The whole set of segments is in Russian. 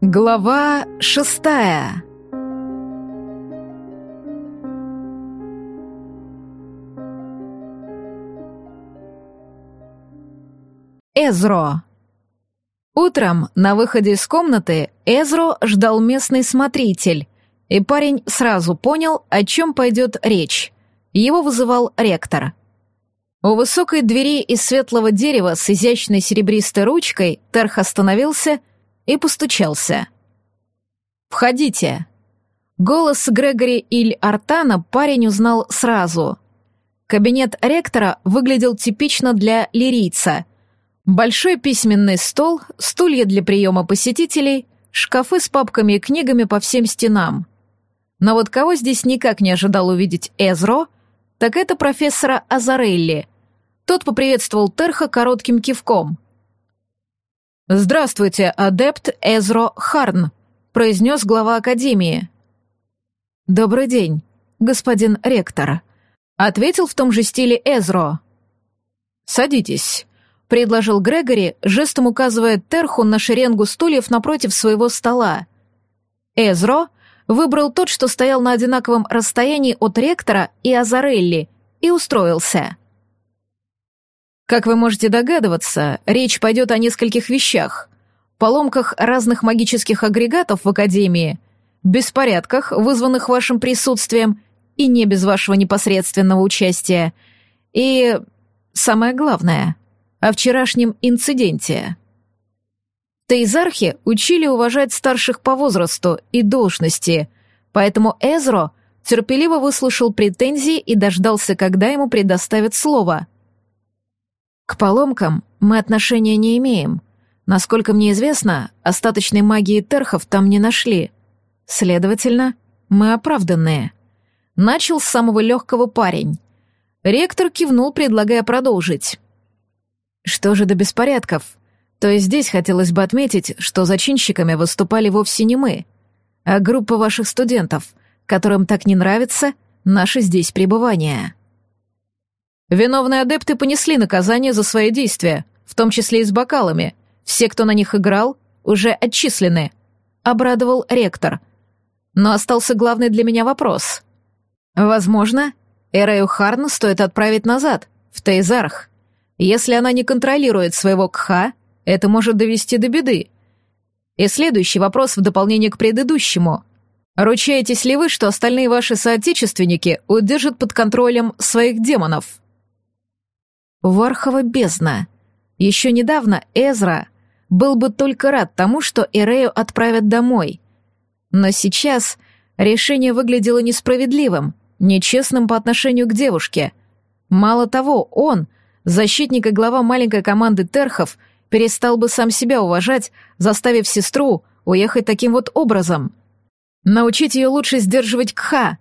Глава шестая Эзро Утром на выходе из комнаты Эзро ждал местный смотритель, и парень сразу понял, о чем пойдет речь. Его вызывал ректор. У высокой двери из светлого дерева с изящной серебристой ручкой Терх остановился и постучался. «Входите!» Голос Грегори Иль Артана парень узнал сразу. Кабинет ректора выглядел типично для лирийца. Большой письменный стол, стулья для приема посетителей, шкафы с папками и книгами по всем стенам. Но вот кого здесь никак не ожидал увидеть Эзро, так это профессора Азарелли. Тот поприветствовал Терха коротким кивком — «Здравствуйте, адепт Эзро Харн», — произнес глава Академии. «Добрый день, господин ректор», — ответил в том же стиле Эзро. «Садитесь», — предложил Грегори, жестом указывая Терху на шеренгу стульев напротив своего стола. Эзро выбрал тот, что стоял на одинаковом расстоянии от ректора и Азарелли, и устроился. Как вы можете догадываться, речь пойдет о нескольких вещах. Поломках разных магических агрегатов в Академии, беспорядках, вызванных вашим присутствием и не без вашего непосредственного участия, и, самое главное, о вчерашнем инциденте. Тейзархи учили уважать старших по возрасту и должности, поэтому Эзро терпеливо выслушал претензии и дождался, когда ему предоставят слово — к поломкам мы отношения не имеем. Насколько мне известно, остаточной магии терхов там не нашли. Следовательно, мы оправданные. Начал с самого легкого парень. Ректор кивнул, предлагая продолжить. Что же до беспорядков? То есть здесь хотелось бы отметить, что зачинщиками выступали вовсе не мы, а группа ваших студентов, которым так не нравится наше здесь пребывание. Виновные адепты понесли наказание за свои действия, в том числе и с бокалами. Все, кто на них играл, уже отчислены. Обрадовал ректор. Но остался главный для меня вопрос. Возможно, Эрею Харн стоит отправить назад, в Тейзарх. Если она не контролирует своего Кха, это может довести до беды. И следующий вопрос в дополнение к предыдущему. Ручаетесь ли вы, что остальные ваши соотечественники удержат под контролем своих демонов? Вархова бездна. Еще недавно Эзра был бы только рад тому, что Эрею отправят домой. Но сейчас решение выглядело несправедливым, нечестным по отношению к девушке. Мало того, он, защитник и глава маленькой команды Терхов, перестал бы сам себя уважать, заставив сестру уехать таким вот образом. Научить ее лучше сдерживать кха.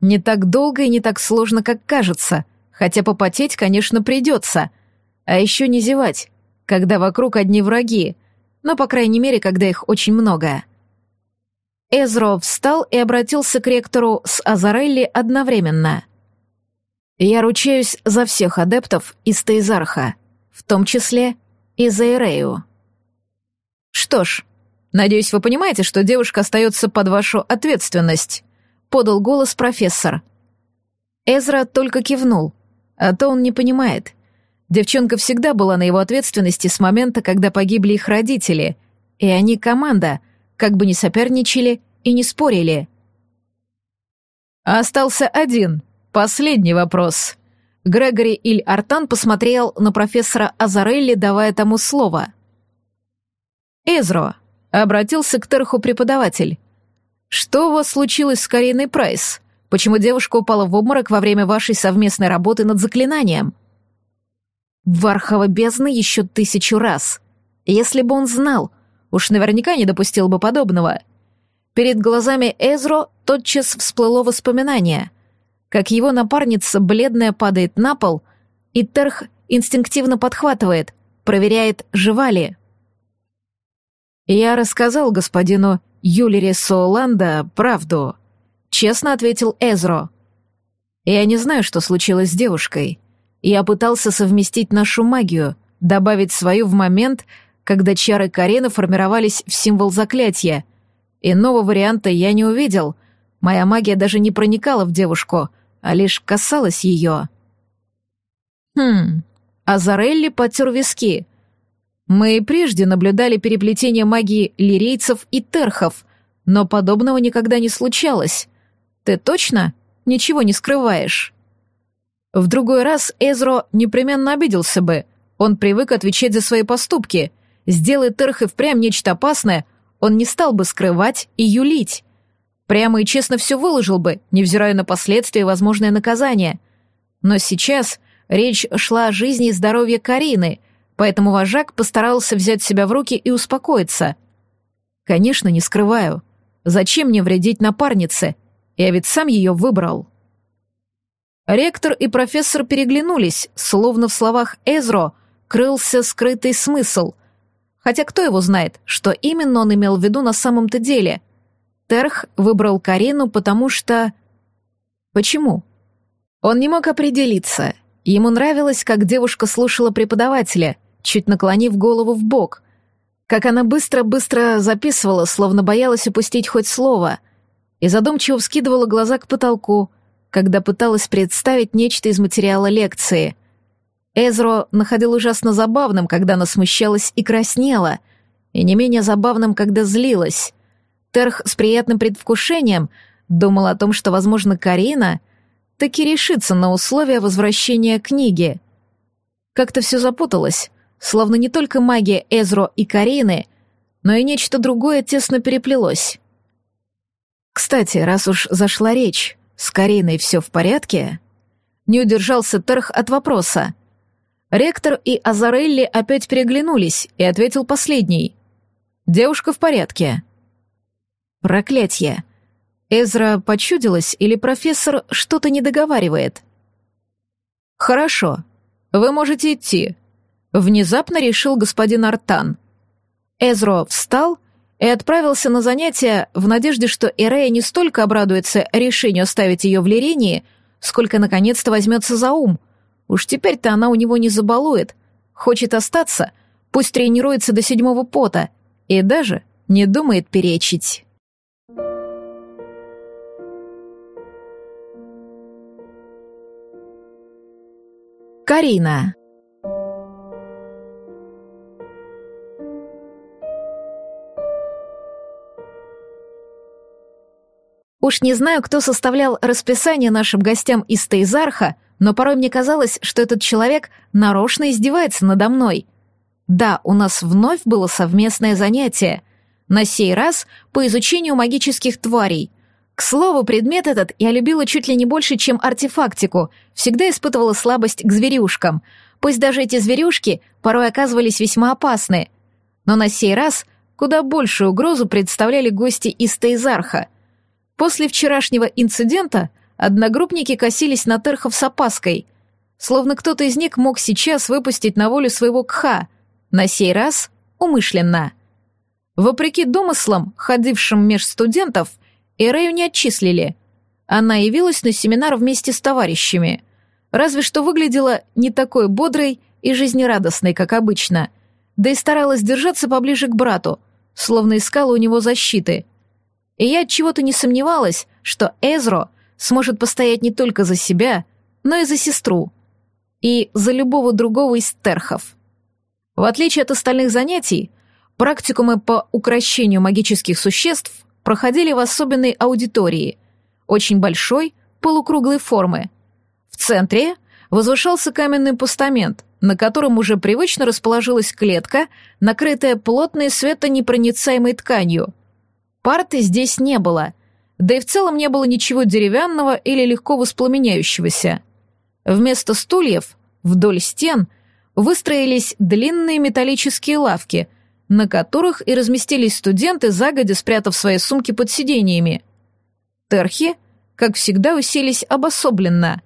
Не так долго и не так сложно, как кажется — Хотя попотеть, конечно, придется. А еще не зевать, когда вокруг одни враги, но, по крайней мере, когда их очень много. Эзро встал и обратился к ректору с Азарелли одновременно. «Я ручаюсь за всех адептов из Тейзарха, в том числе и за Эрею». «Что ж, надеюсь, вы понимаете, что девушка остается под вашу ответственность», — подал голос профессор. Эзра только кивнул — а то он не понимает. Девчонка всегда была на его ответственности с момента, когда погибли их родители, и они команда, как бы не соперничали и не спорили. Остался один, последний вопрос. Грегори Иль Артан посмотрел на профессора Азарелли, давая тому слово. «Эзро», — обратился к Терху преподаватель, — «что у вас случилось с Кариной Прайс? Почему девушка упала в обморок во время вашей совместной работы над заклинанием? Вархова бездны еще тысячу раз. Если бы он знал, уж наверняка не допустил бы подобного. Перед глазами Эзро тотчас всплыло воспоминание, как его напарница бледная падает на пол, и Терх инстинктивно подхватывает, проверяет, жива ли. Я рассказал господину Юлере Сооланда правду. Честно ответил Эзро. Я не знаю, что случилось с девушкой. Я пытался совместить нашу магию, добавить свою в момент, когда чары Карены формировались в символ заклятия. Иного варианта я не увидел. Моя магия даже не проникала в девушку, а лишь касалась ее. Хм, Азарелли потер виски. Мы и прежде наблюдали переплетение магии лирейцев и терхов, но подобного никогда не случалось. Ты точно ничего не скрываешь? В другой раз Эзро непременно обиделся бы. Он привык отвечать за свои поступки. Сделает Терх и впрямь нечто опасное, он не стал бы скрывать и юлить. Прямо и честно все выложил бы, невзирая на последствия и возможное наказание. Но сейчас речь шла о жизни и здоровье Карины, поэтому вожак постарался взять себя в руки и успокоиться. Конечно, не скрываю. Зачем мне вредить напарнице? Я ведь сам ее выбрал. Ректор и профессор переглянулись, словно в словах Эзро крылся скрытый смысл. Хотя кто его знает, что именно он имел в виду на самом-то деле? Терх выбрал Карину, потому что... Почему? Он не мог определиться. Ему нравилось, как девушка слушала преподавателя, чуть наклонив голову в бок, как она быстро-быстро записывала, словно боялась упустить хоть слово, и задумчиво вскидывала глаза к потолку — когда пыталась представить нечто из материала лекции. Эзро находил ужасно забавным, когда она смущалась и краснела, и не менее забавным, когда злилась. Терх с приятным предвкушением думал о том, что, возможно, Карина таки решится на условия возвращения книги. Как-то все запуталось, словно не только магия Эзро и Карины, но и нечто другое тесно переплелось. Кстати, раз уж зашла речь, «С Кариной все в порядке?» Не удержался Терх от вопроса. Ректор и Азарелли опять переглянулись, и ответил последний. «Девушка в порядке». «Проклятье!» Эзра почудилась или профессор что-то не договаривает? «Хорошо. Вы можете идти», — внезапно решил господин Артан. Эзро встал и отправился на занятия в надежде, что Эрея не столько обрадуется решению оставить ее в Лирении, сколько наконец-то возьмется за ум. Уж теперь-то она у него не забалует. Хочет остаться, пусть тренируется до седьмого пота и даже не думает перечить. Карина Уж не знаю, кто составлял расписание нашим гостям из Тейзарха, но порой мне казалось, что этот человек нарочно издевается надо мной. Да, у нас вновь было совместное занятие. На сей раз по изучению магических тварей. К слову, предмет этот я любила чуть ли не больше, чем артефактику, всегда испытывала слабость к зверюшкам. Пусть даже эти зверюшки порой оказывались весьма опасны. Но на сей раз куда большую угрозу представляли гости из Тейзарха — После вчерашнего инцидента одногруппники косились на Терхов с опаской, словно кто-то из них мог сейчас выпустить на волю своего кха, на сей раз умышленно. Вопреки домыслам, ходившим меж студентов, Эрею не отчислили. Она явилась на семинар вместе с товарищами. Разве что выглядела не такой бодрой и жизнерадостной, как обычно, да и старалась держаться поближе к брату, словно искала у него защиты — и я от чего-то не сомневалась, что Эзро сможет постоять не только за себя, но и за сестру. И за любого другого из терхов. В отличие от остальных занятий, практикумы по укрощению магических существ проходили в особенной аудитории, очень большой, полукруглой формы. В центре возвышался каменный постамент, на котором уже привычно расположилась клетка, накрытая плотной светонепроницаемой тканью — Парты здесь не было, да и в целом не было ничего деревянного или легко воспламеняющегося. Вместо стульев вдоль стен выстроились длинные металлические лавки, на которых и разместились студенты, загодя спрятав свои сумки под сидениями. Терхи, как всегда, уселись обособленно,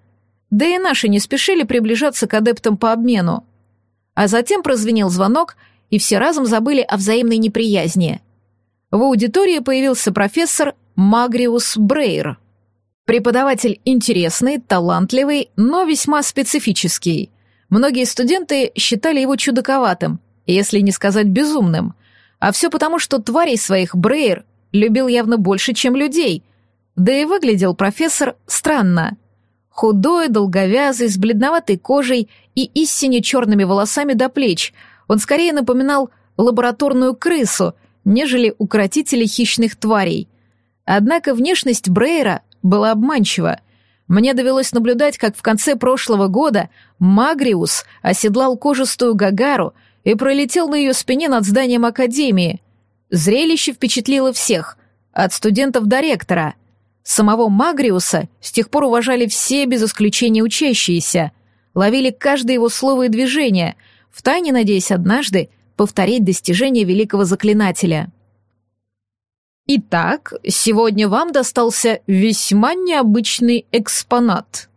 да и наши не спешили приближаться к адептам по обмену. А затем прозвенел звонок, и все разом забыли о взаимной неприязни — в аудитории появился профессор Магриус Брейр. Преподаватель интересный, талантливый, но весьма специфический. Многие студенты считали его чудаковатым, если не сказать безумным. А все потому, что тварей своих Брейер любил явно больше, чем людей. Да и выглядел профессор странно. Худой, долговязый, с бледноватой кожей и истине черными волосами до плеч. Он скорее напоминал лабораторную крысу, нежели укротителя хищных тварей. Однако внешность Брейра была обманчива. Мне довелось наблюдать, как в конце прошлого года Магриус оседлал кожистую Гагару и пролетел на ее спине над зданием Академии. Зрелище впечатлило всех, от студентов до ректора. Самого Магриуса с тех пор уважали все без исключения учащиеся, ловили каждое его слово и движение, втайне надеясь однажды повторить достижения великого заклинателя. Итак, сегодня вам достался весьма необычный экспонат.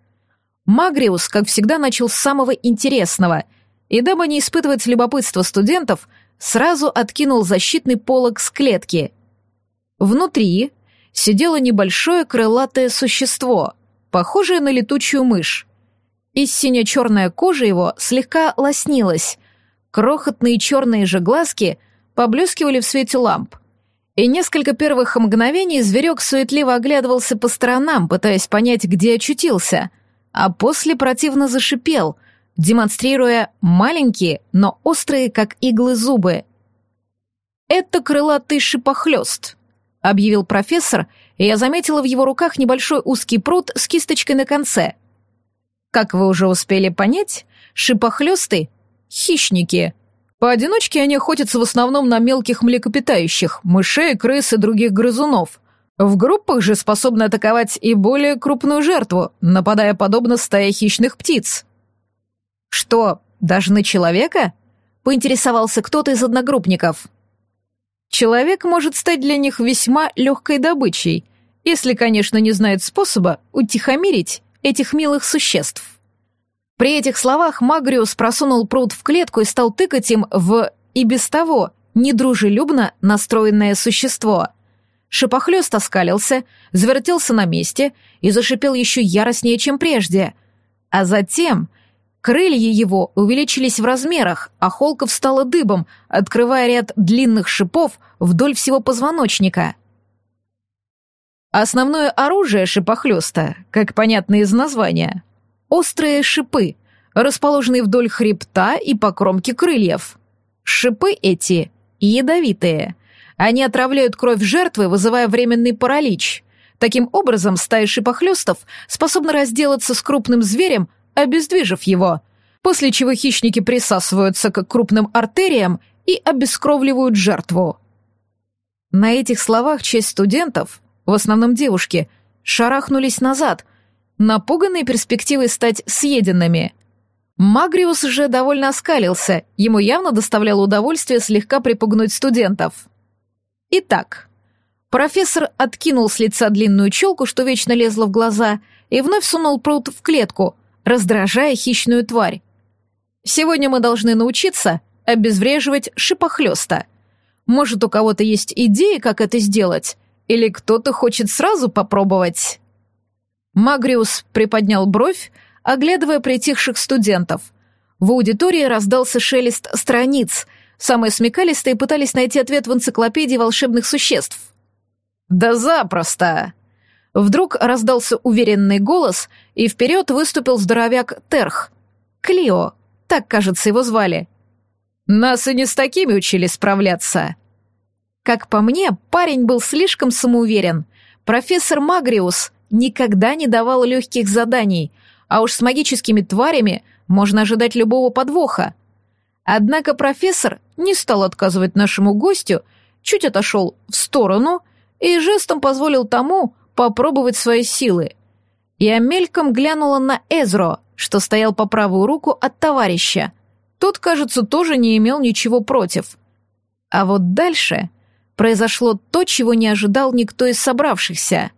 Магриус, как всегда, начал с самого интересного, и дабы не испытывать любопытство студентов, сразу откинул защитный полог с клетки. Внутри сидело небольшое крылатое существо, похожее на летучую мышь. И сине-черная кожа его слегка лоснилась, крохотные черные же глазки поблескивали в свете ламп — и несколько первых мгновений зверек суетливо оглядывался по сторонам, пытаясь понять, где очутился, а после противно зашипел, демонстрируя маленькие, но острые, как иглы, зубы. «Это крылатый шипохлёст», — объявил профессор, и я заметила в его руках небольшой узкий пруд с кисточкой на конце. Как вы уже успели понять, шипохлёсты — хищники — Поодиночке они охотятся в основном на мелких млекопитающих, мышей, крыс и других грызунов. В группах же способны атаковать и более крупную жертву, нападая подобно стае хищных птиц. «Что, даже на человека?» — поинтересовался кто-то из одногруппников. «Человек может стать для них весьма легкой добычей, если, конечно, не знает способа утихомирить этих милых существ». При этих словах Магриус просунул пруд в клетку и стал тыкать им в и без того недружелюбно настроенное существо. Шипохлёст оскалился, завертелся на месте и зашипел еще яростнее, чем прежде. А затем крылья его увеличились в размерах, а холка встала дыбом, открывая ряд длинных шипов вдоль всего позвоночника. Основное оружие шипохлёста, как понятно из названия, острые шипы, расположенные вдоль хребта и по кромке крыльев. Шипы эти ядовитые. Они отравляют кровь жертвы, вызывая временный паралич. Таким образом, стая шипохлёстов способна разделаться с крупным зверем, обездвижив его, после чего хищники присасываются к крупным артериям и обескровливают жертву. На этих словах часть студентов, в основном девушки, шарахнулись назад — напуганные перспективой стать съеденными. Магриус же довольно оскалился, ему явно доставляло удовольствие слегка припугнуть студентов. Итак, профессор откинул с лица длинную челку, что вечно лезла в глаза, и вновь сунул пруд в клетку, раздражая хищную тварь. Сегодня мы должны научиться обезвреживать шипохлёста. Может, у кого-то есть идеи, как это сделать? Или кто-то хочет сразу попробовать?» Магриус приподнял бровь, оглядывая притихших студентов. В аудитории раздался шелест страниц. Самые смекалистые пытались найти ответ в энциклопедии волшебных существ. «Да запросто!» Вдруг раздался уверенный голос, и вперед выступил здоровяк Терх. Клио, так, кажется, его звали. «Нас и не с такими учили справляться». Как по мне, парень был слишком самоуверен. Профессор Магриус никогда не давал легких заданий, а уж с магическими тварями можно ожидать любого подвоха. Однако профессор не стал отказывать нашему гостю, чуть отошел в сторону и жестом позволил тому попробовать свои силы. Я мельком глянула на Эзро, что стоял по правую руку от товарища. Тот, кажется, тоже не имел ничего против. А вот дальше произошло то, чего не ожидал никто из собравшихся.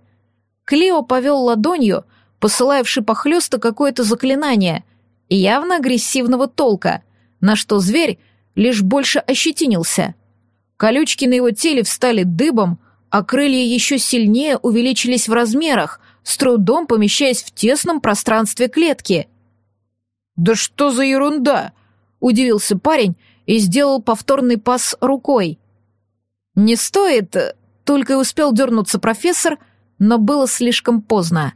Клео повел ладонью, посылая в шипохлёста какое-то заклинание, явно агрессивного толка, на что зверь лишь больше ощетинился. Колючки на его теле встали дыбом, а крылья еще сильнее увеличились в размерах, с трудом помещаясь в тесном пространстве клетки. «Да что за ерунда!» — удивился парень и сделал повторный пас рукой. «Не стоит!» — только и успел дернуться профессор, но было слишком поздно.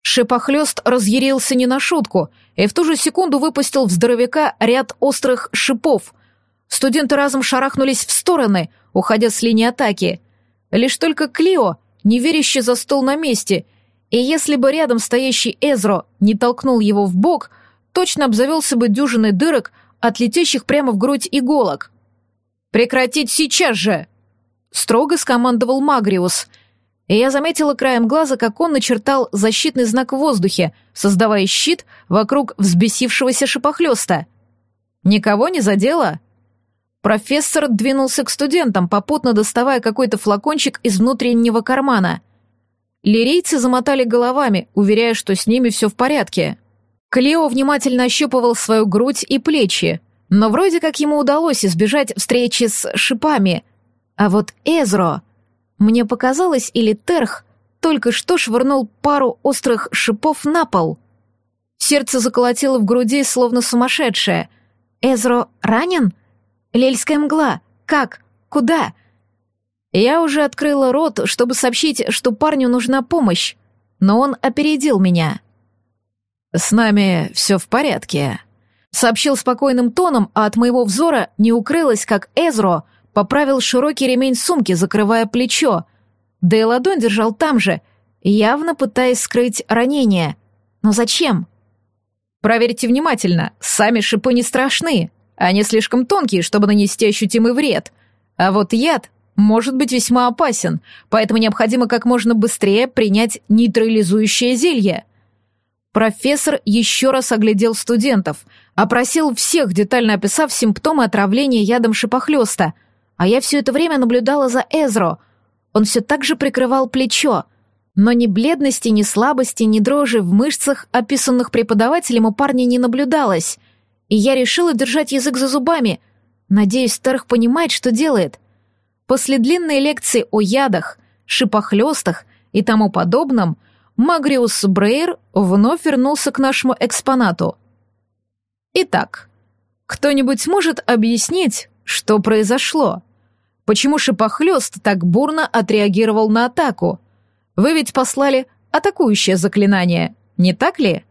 Шипохлёст разъярился не на шутку и в ту же секунду выпустил в здоровяка ряд острых шипов. Студенты разом шарахнулись в стороны, уходя с линии атаки. Лишь только Клио, неверяще застыл на месте, и если бы рядом стоящий Эзро не толкнул его в бок, точно обзавелся бы дюжиной дырок от летящих прямо в грудь иголок. «Прекратить сейчас же!» — строго скомандовал Магриус — и я заметила краем глаза, как он начертал защитный знак в воздухе, создавая щит вокруг взбесившегося шипохлёста. «Никого не задело?» Профессор двинулся к студентам, попутно доставая какой-то флакончик из внутреннего кармана. Лирийцы замотали головами, уверяя, что с ними все в порядке. Клео внимательно ощупывал свою грудь и плечи, но вроде как ему удалось избежать встречи с шипами. А вот Эзро... Мне показалось, или Терх только что швырнул пару острых шипов на пол. Сердце заколотило в груди, словно сумасшедшее. «Эзро ранен? Лельская мгла? Как? Куда?» Я уже открыла рот, чтобы сообщить, что парню нужна помощь, но он опередил меня. «С нами все в порядке», — сообщил спокойным тоном, а от моего взора не укрылось, как Эзро поправил широкий ремень сумки, закрывая плечо. Да и ладонь держал там же, явно пытаясь скрыть ранение. Но зачем? Проверьте внимательно, сами шипы не страшны. Они слишком тонкие, чтобы нанести ощутимый вред. А вот яд может быть весьма опасен, поэтому необходимо как можно быстрее принять нейтрализующее зелье. Профессор еще раз оглядел студентов, опросил всех, детально описав симптомы отравления ядом шипохлёста — а я все это время наблюдала за Эзро. Он все так же прикрывал плечо, но ни бледности, ни слабости, ни дрожи в мышцах, описанных преподавателем, у парня не наблюдалось. И я решила держать язык за зубами. Надеюсь, Терх понимает, что делает. После длинной лекции о ядах, шипохлёстах и тому подобном, Магриус Брейр вновь вернулся к нашему экспонату. Итак, кто-нибудь может объяснить, что произошло? Почему шипохлёст так бурно отреагировал на атаку? Вы ведь послали атакующее заклинание, не так ли?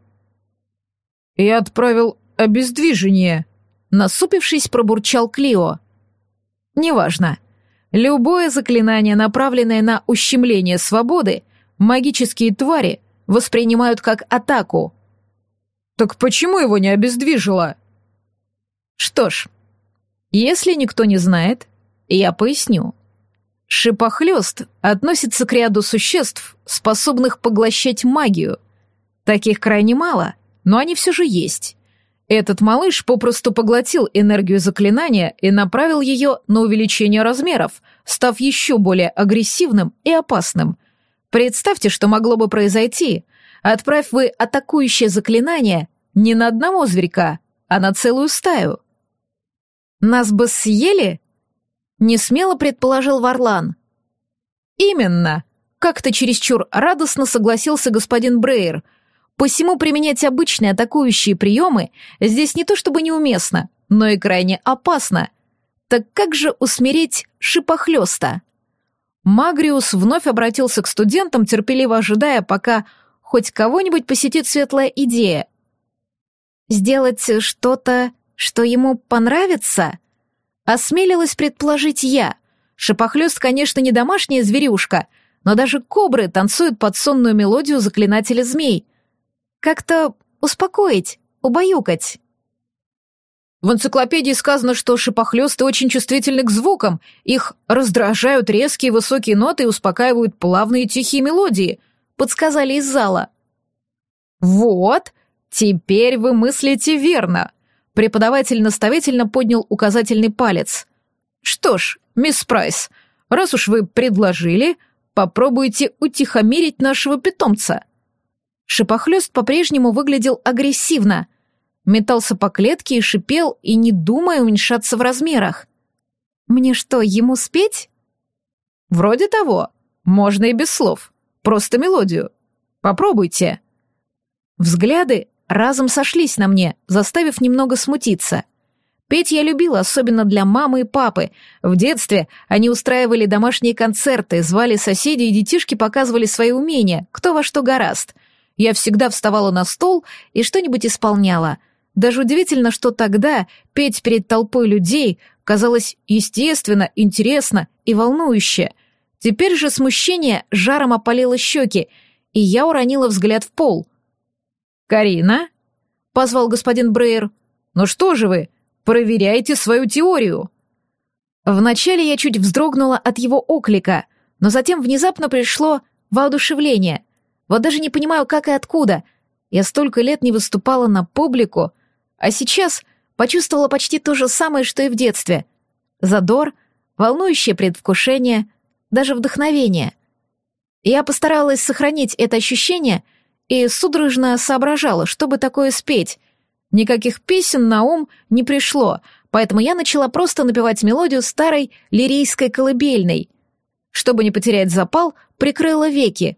Я отправил обездвижение. Насупившись, пробурчал Клио. Неважно. Любое заклинание, направленное на ущемление свободы, магические твари воспринимают как атаку. Так почему его не обездвижило? Что ж, если никто не знает, я поясню. Шипохлёст относится к ряду существ, способных поглощать магию. Таких крайне мало, но они все же есть. Этот малыш попросту поглотил энергию заклинания и направил ее на увеличение размеров, став еще более агрессивным и опасным. Представьте, что могло бы произойти. Отправь вы атакующее заклинание не на одного зверька, а на целую стаю — нас бы съели? Не смело предположил Варлан. Именно. Как-то чересчур радостно согласился господин Брейер. Посему применять обычные атакующие приемы здесь не то чтобы неуместно, но и крайне опасно. Так как же усмирить шипохлёста? Магриус вновь обратился к студентам, терпеливо ожидая, пока хоть кого-нибудь посетит светлая идея. «Сделать что-то что ему понравится? Осмелилась предположить я. Шипохлёст, конечно, не домашняя зверюшка, но даже кобры танцуют под сонную мелодию заклинателя змей. Как-то успокоить, убаюкать. В энциклопедии сказано, что шипохлёсты очень чувствительны к звукам, их раздражают резкие высокие ноты и успокаивают плавные тихие мелодии, подсказали из зала. Вот, теперь вы мыслите верно. Преподаватель наставительно поднял указательный палец. «Что ж, мисс Прайс, раз уж вы предложили, попробуйте утихомирить нашего питомца». Шипохлёст по-прежнему выглядел агрессивно. Метался по клетке и шипел, и не думая уменьшаться в размерах. «Мне что, ему спеть?» «Вроде того. Можно и без слов. Просто мелодию. Попробуйте». Взгляды разом сошлись на мне, заставив немного смутиться. Петь я любила, особенно для мамы и папы. В детстве они устраивали домашние концерты, звали соседей, и детишки показывали свои умения, кто во что гораст. Я всегда вставала на стол и что-нибудь исполняла. Даже удивительно, что тогда петь перед толпой людей казалось естественно, интересно и волнующе. Теперь же смущение жаром опалило щеки, и я уронила взгляд в пол. «Карина?» — позвал господин Брейер. «Ну что же вы, проверяйте свою теорию!» Вначале я чуть вздрогнула от его оклика, но затем внезапно пришло воодушевление. Вот даже не понимаю, как и откуда. Я столько лет не выступала на публику, а сейчас почувствовала почти то же самое, что и в детстве. Задор, волнующее предвкушение, даже вдохновение. Я постаралась сохранить это ощущение и судорожно соображала, чтобы такое спеть. Никаких песен на ум не пришло, поэтому я начала просто напевать мелодию старой лирийской колыбельной. Чтобы не потерять запал, прикрыла веки.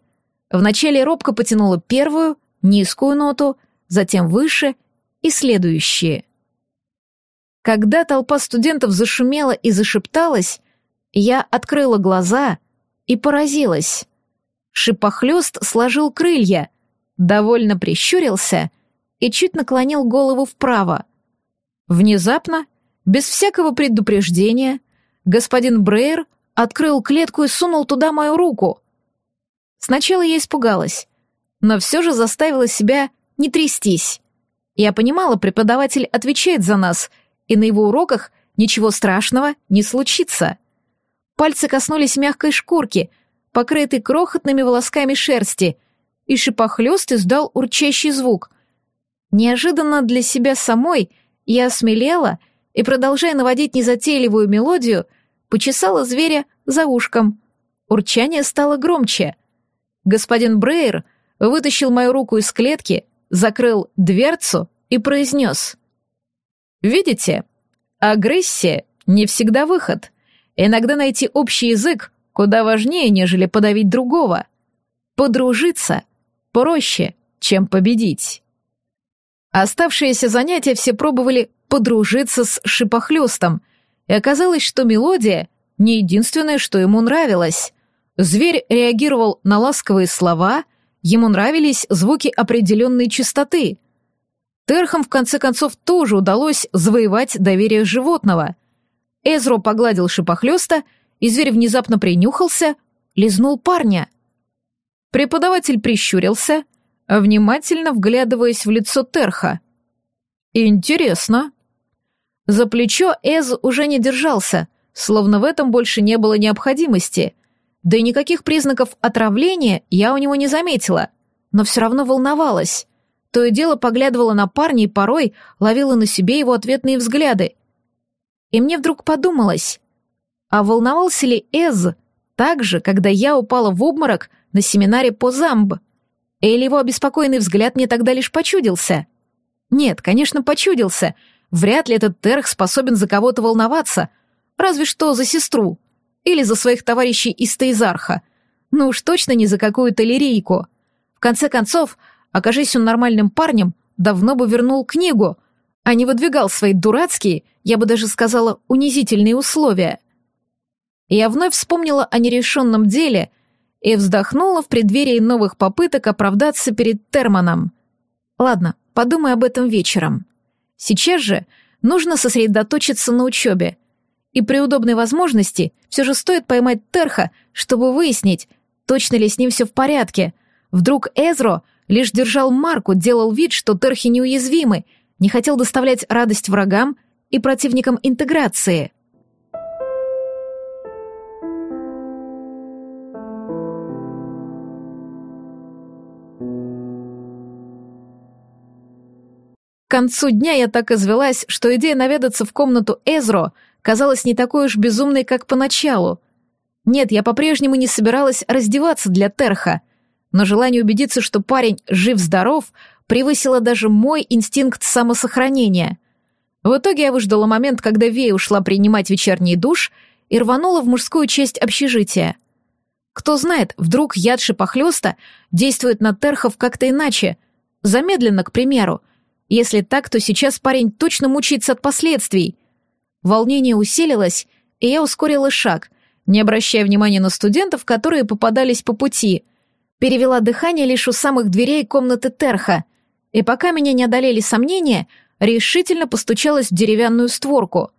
Вначале робко потянула первую, низкую ноту, затем выше и следующие. Когда толпа студентов зашумела и зашепталась, я открыла глаза и поразилась. Шипохлёст сложил крылья, довольно прищурился и чуть наклонил голову вправо. Внезапно, без всякого предупреждения, господин Брейер открыл клетку и сунул туда мою руку. Сначала я испугалась, но все же заставила себя не трястись. Я понимала, преподаватель отвечает за нас — и на его уроках ничего страшного не случится. Пальцы коснулись мягкой шкурки, покрытой крохотными волосками шерсти, и шипохлёст издал урчащий звук. Неожиданно для себя самой я осмелела и, продолжая наводить незатейливую мелодию, почесала зверя за ушком. Урчание стало громче. Господин Брейер вытащил мою руку из клетки, закрыл дверцу и произнес — Видите? Агрессия не всегда выход. Иногда найти общий язык куда важнее, нежели подавить другого. Подружиться проще, чем победить. Оставшиеся занятия все пробовали подружиться с шипохлёстом, и оказалось, что мелодия не единственное, что ему нравилось. Зверь реагировал на ласковые слова, ему нравились звуки определенной частоты. Терхам в конце концов тоже удалось завоевать доверие животного. Эзро погладил шипохлёста, и зверь внезапно принюхался, лизнул парня. Преподаватель прищурился, внимательно вглядываясь в лицо Терха. «Интересно». За плечо Эз уже не держался, словно в этом больше не было необходимости. Да и никаких признаков отравления я у него не заметила, но все равно волновалась то и дело поглядывала на парня и порой ловила на себе его ответные взгляды. И мне вдруг подумалось, а волновался ли Эз так же, когда я упала в обморок на семинаре по замб? Или его обеспокоенный взгляд мне тогда лишь почудился? Нет, конечно, почудился. Вряд ли этот Терх способен за кого-то волноваться, разве что за сестру. Или за своих товарищей из Тейзарха. Ну уж точно не за какую-то лирейку. В конце концов, Окажись он нормальным парнем, давно бы вернул книгу, а не выдвигал свои дурацкие, я бы даже сказала, унизительные условия. Я вновь вспомнила о нерешенном деле и вздохнула в преддверии новых попыток оправдаться перед Терманом. Ладно, подумай об этом вечером. Сейчас же нужно сосредоточиться на учебе. И при удобной возможности все же стоит поймать Терха, чтобы выяснить, точно ли с ним все в порядке. Вдруг Эзро лишь держал марку, делал вид, что терхи неуязвимы, не хотел доставлять радость врагам и противникам интеграции. Концу дня я так извелась, что идея наведаться в комнату Эзро казалась не такой уж безумной, как поначалу. Нет, я по-прежнему не собиралась раздеваться для Терха — но желание убедиться, что парень жив-здоров, превысило даже мой инстинкт самосохранения. В итоге я выждала момент, когда Вея ушла принимать вечерний душ и рванула в мужскую часть общежития. Кто знает, вдруг яд шипохлёста действует на терхов как-то иначе, замедленно, к примеру. Если так, то сейчас парень точно мучается от последствий — Волнение усилилось, и я ускорила шаг, не обращая внимания на студентов, которые попадались по пути. Перевела дыхание лишь у самых дверей комнаты Терха, и пока меня не одолели сомнения, решительно постучалась в деревянную створку.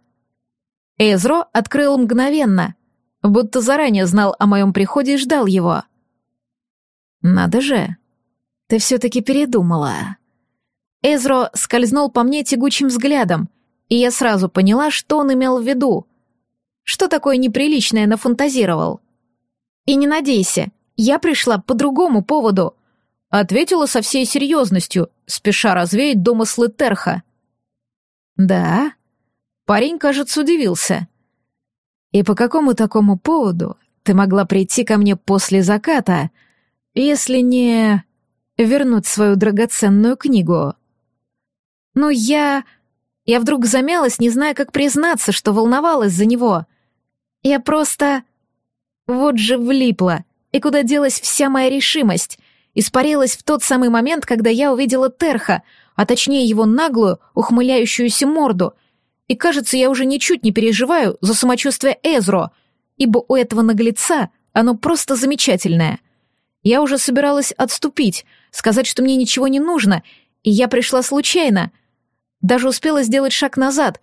Эзро открыл мгновенно, будто заранее знал о моем приходе и ждал его. «Надо же, ты все-таки передумала». Эзро скользнул по мне тягучим взглядом, и я сразу поняла, что он имел в виду. Что такое неприличное нафантазировал? «И не надейся, я пришла по другому поводу», ответила со всей серьезностью, спеша развеять домыслы Терха. «Да?» Парень, кажется, удивился. «И по какому такому поводу ты могла прийти ко мне после заката, если не вернуть свою драгоценную книгу?» «Ну, я...» Я вдруг замялась, не зная, как признаться, что волновалась за него. Я просто... Вот же влипла. И куда делась вся моя решимость? Испарилась в тот самый момент, когда я увидела Терха, а точнее его наглую, ухмыляющуюся морду. И кажется, я уже ничуть не переживаю за самочувствие Эзро, ибо у этого наглеца оно просто замечательное. Я уже собиралась отступить, сказать, что мне ничего не нужно, и я пришла случайно. Даже успела сделать шаг назад,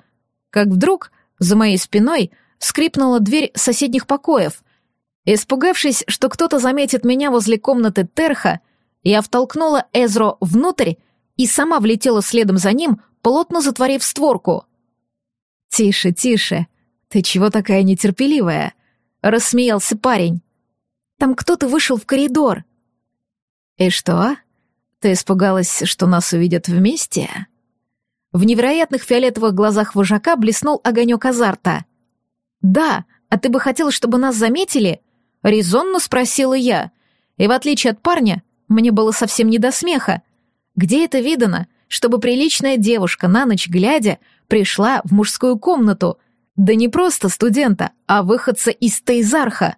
как вдруг за моей спиной скрипнула дверь соседних покоев. Испугавшись, что кто-то заметит меня возле комнаты Терха, я втолкнула Эзро внутрь и сама влетела следом за ним, плотно затворив створку. «Тише, тише, ты чего такая нетерпеливая?» — рассмеялся парень. «Там кто-то вышел в коридор». «И что? Ты испугалась, что нас увидят вместе?» В невероятных фиолетовых глазах вожака блеснул огонек азарта. «Да, а ты бы хотел, чтобы нас заметили?» — резонно спросила я. И в отличие от парня, мне было совсем не до смеха. Где это видано, чтобы приличная девушка на ночь глядя пришла в мужскую комнату? Да не просто студента, а выходца из Тейзарха.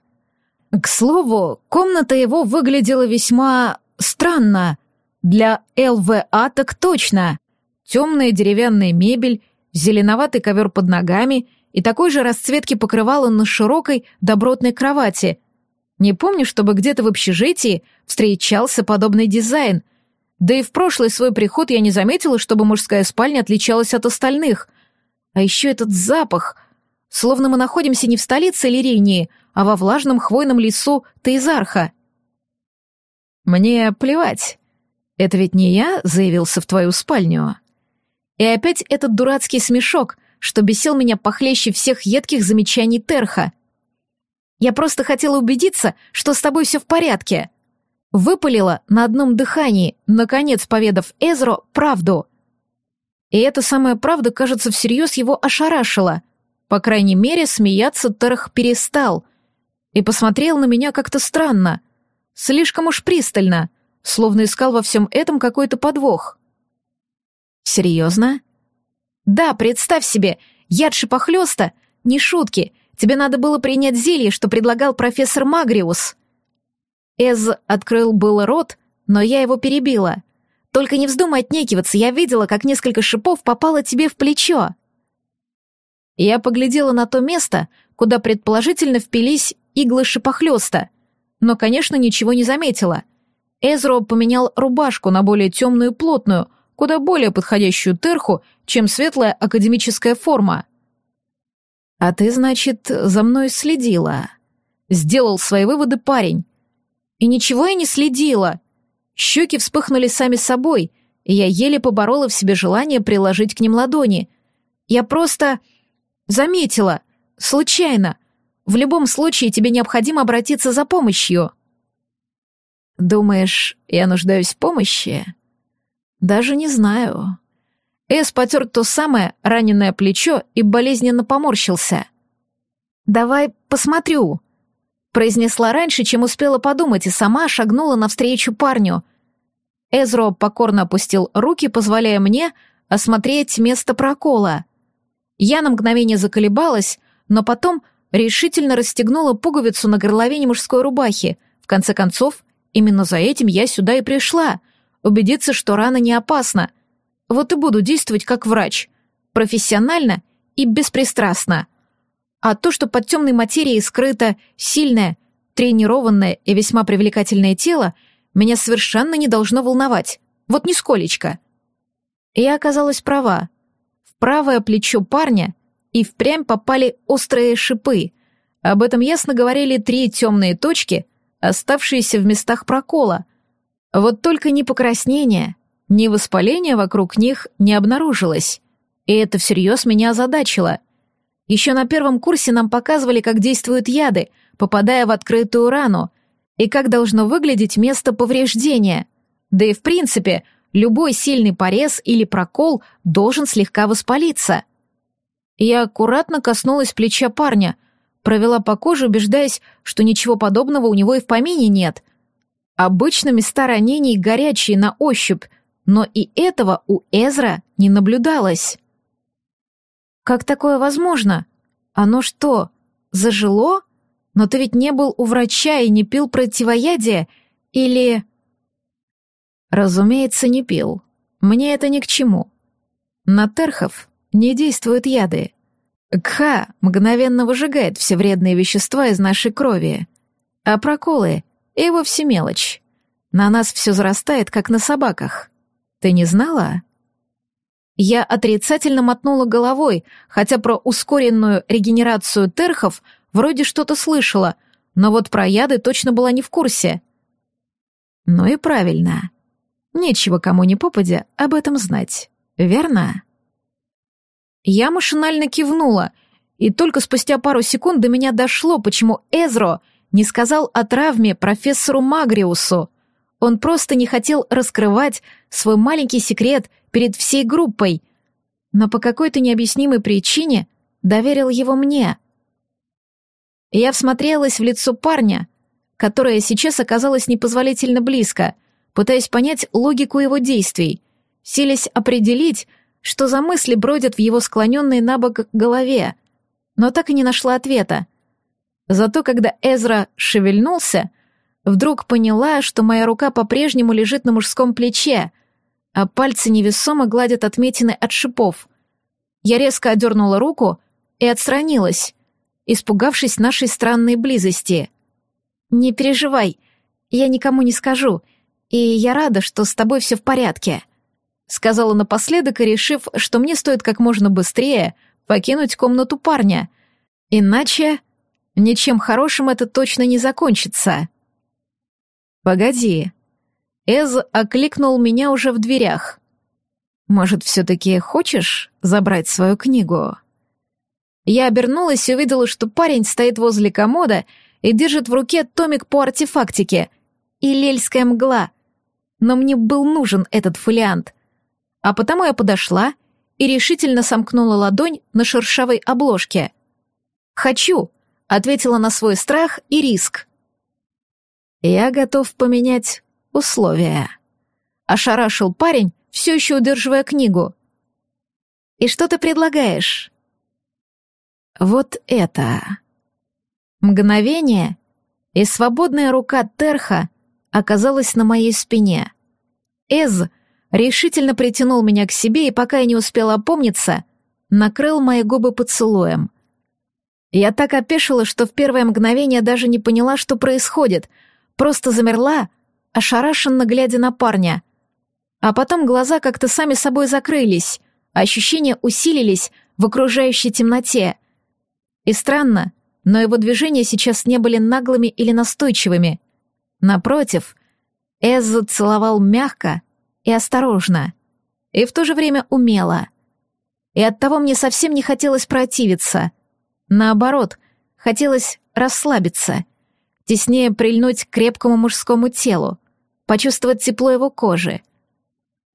К слову, комната его выглядела весьма странно. Для ЛВА так точно. Темная деревянная мебель, зеленоватый ковер под ногами — и такой же расцветки покрывала на широкой добротной кровати. Не помню, чтобы где-то в общежитии встречался подобный дизайн. Да и в прошлый свой приход я не заметила, чтобы мужская спальня отличалась от остальных. А еще этот запах. Словно мы находимся не в столице Лирении, а во влажном хвойном лесу Тейзарха. «Мне плевать. Это ведь не я заявился в твою спальню». И опять этот дурацкий смешок, что бесил меня похлеще всех едких замечаний Терха. Я просто хотела убедиться, что с тобой все в порядке. Выпалила на одном дыхании, наконец поведав Эзро правду. И эта самая правда, кажется, всерьез его ошарашила. По крайней мере, смеяться Терх перестал. И посмотрел на меня как-то странно. Слишком уж пристально, словно искал во всем этом какой-то подвох. «Серьезно?» Да, представь себе, яд шипохлёста — не шутки. Тебе надо было принять зелье, что предлагал профессор Магриус. Эз открыл был рот, но я его перебила. Только не вздумай отнекиваться, я видела, как несколько шипов попало тебе в плечо. Я поглядела на то место, куда предположительно впились иглы шипохлёста, но, конечно, ничего не заметила. Эзро поменял рубашку на более темную плотную, куда более подходящую терху, чем светлая академическая форма. «А ты, значит, за мной следила?» Сделал свои выводы парень. И ничего я не следила. Щеки вспыхнули сами собой, и я еле поборола в себе желание приложить к ним ладони. Я просто... заметила. Случайно. В любом случае тебе необходимо обратиться за помощью. «Думаешь, я нуждаюсь в помощи?» «Даже не знаю». Эс потер то самое раненое плечо и болезненно поморщился. «Давай посмотрю», — произнесла раньше, чем успела подумать, и сама шагнула навстречу парню. Эзро покорно опустил руки, позволяя мне осмотреть место прокола. Я на мгновение заколебалась, но потом решительно расстегнула пуговицу на горловине мужской рубахи. В конце концов, именно за этим я сюда и пришла — убедиться, что рана не опасна. Вот и буду действовать как врач. Профессионально и беспристрастно. А то, что под темной материей скрыто сильное, тренированное и весьма привлекательное тело, меня совершенно не должно волновать. Вот нисколечко. Я оказалась права. В правое плечо парня и впрямь попали острые шипы. Об этом ясно говорили три темные точки, оставшиеся в местах прокола. Вот только ни покраснения, ни воспаления вокруг них не обнаружилось. И это всерьез меня озадачило. Еще на первом курсе нам показывали, как действуют яды, попадая в открытую рану, и как должно выглядеть место повреждения. Да и в принципе, любой сильный порез или прокол должен слегка воспалиться. Я аккуратно коснулась плеча парня, провела по коже, убеждаясь, что ничего подобного у него и в помине нет. Обычно места ранений горячие на ощупь, но и этого у Эзра не наблюдалось. Как такое возможно? Оно что, зажило? Но ты ведь не был у врача и не пил противоядие? Или... Разумеется, не пил. Мне это ни к чему. На терхов не действуют яды. Кха мгновенно выжигает все вредные вещества из нашей крови. А проколы и вовсе мелочь. На нас все зарастает, как на собаках. Ты не знала? Я отрицательно мотнула головой, хотя про ускоренную регенерацию терхов вроде что-то слышала, но вот про яды точно была не в курсе. Ну и правильно. Нечего кому ни попадя об этом знать, верно? Я машинально кивнула, и только спустя пару секунд до меня дошло, почему Эзро не сказал о травме профессору Магриусу. Он просто не хотел раскрывать свой маленький секрет перед всей группой, но по какой-то необъяснимой причине доверил его мне. Я всмотрелась в лицо парня, которое сейчас оказалось непозволительно близко, пытаясь понять логику его действий, силясь определить, что за мысли бродят в его склоненной на бок голове, но так и не нашла ответа. Зато когда Эзра шевельнулся, вдруг поняла, что моя рука по-прежнему лежит на мужском плече, а пальцы невесомо гладят отметины от шипов. Я резко одернула руку и отстранилась, испугавшись нашей странной близости. «Не переживай, я никому не скажу, и я рада, что с тобой все в порядке», сказала напоследок решив, что мне стоит как можно быстрее покинуть комнату парня. Иначе ничем хорошим это точно не закончится. «Погоди». Эз окликнул меня уже в дверях. «Может, все-таки хочешь забрать свою книгу?» Я обернулась и увидела, что парень стоит возле комода и держит в руке томик по артефактике и лельская мгла. Но мне был нужен этот фолиант — а потому я подошла и решительно сомкнула ладонь на шершавой обложке. «Хочу», — ответила на свой страх и риск. «Я готов поменять условия», — ошарашил парень, все еще удерживая книгу. «И что ты предлагаешь?» «Вот это...» Мгновение, и свободная рука Терха оказалась на моей спине. Эз — решительно притянул меня к себе и, пока я не успела опомниться, накрыл мои губы поцелуем. Я так опешила, что в первое мгновение даже не поняла, что происходит, просто замерла, ошарашенно глядя на парня. А потом глаза как-то сами собой закрылись, а ощущения усилились в окружающей темноте. И странно, но его движения сейчас не были наглыми или настойчивыми. Напротив, Эз целовал мягко, и осторожно, и в то же время умело. И оттого мне совсем не хотелось противиться. Наоборот, хотелось расслабиться, теснее прильнуть к крепкому мужскому телу, почувствовать тепло его кожи.